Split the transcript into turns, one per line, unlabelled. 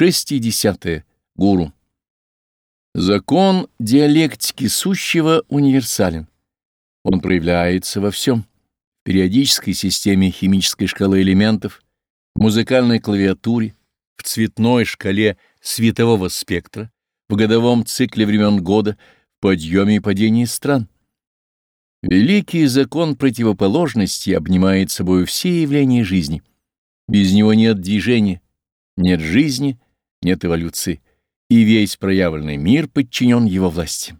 Шестидесятое. Гуру. Закон диалектики сущего универсален. Он проявляется во всем. В периодической системе химической шкалы элементов, в музыкальной клавиатуре, в цветной шкале светового спектра, в годовом цикле времен года, в подъеме и падении стран. Великий закон противоположности обнимает собой все явления жизни. Без него нет движения, нет жизни, нет эволюции, и весь проявленный мир подчинен его власти.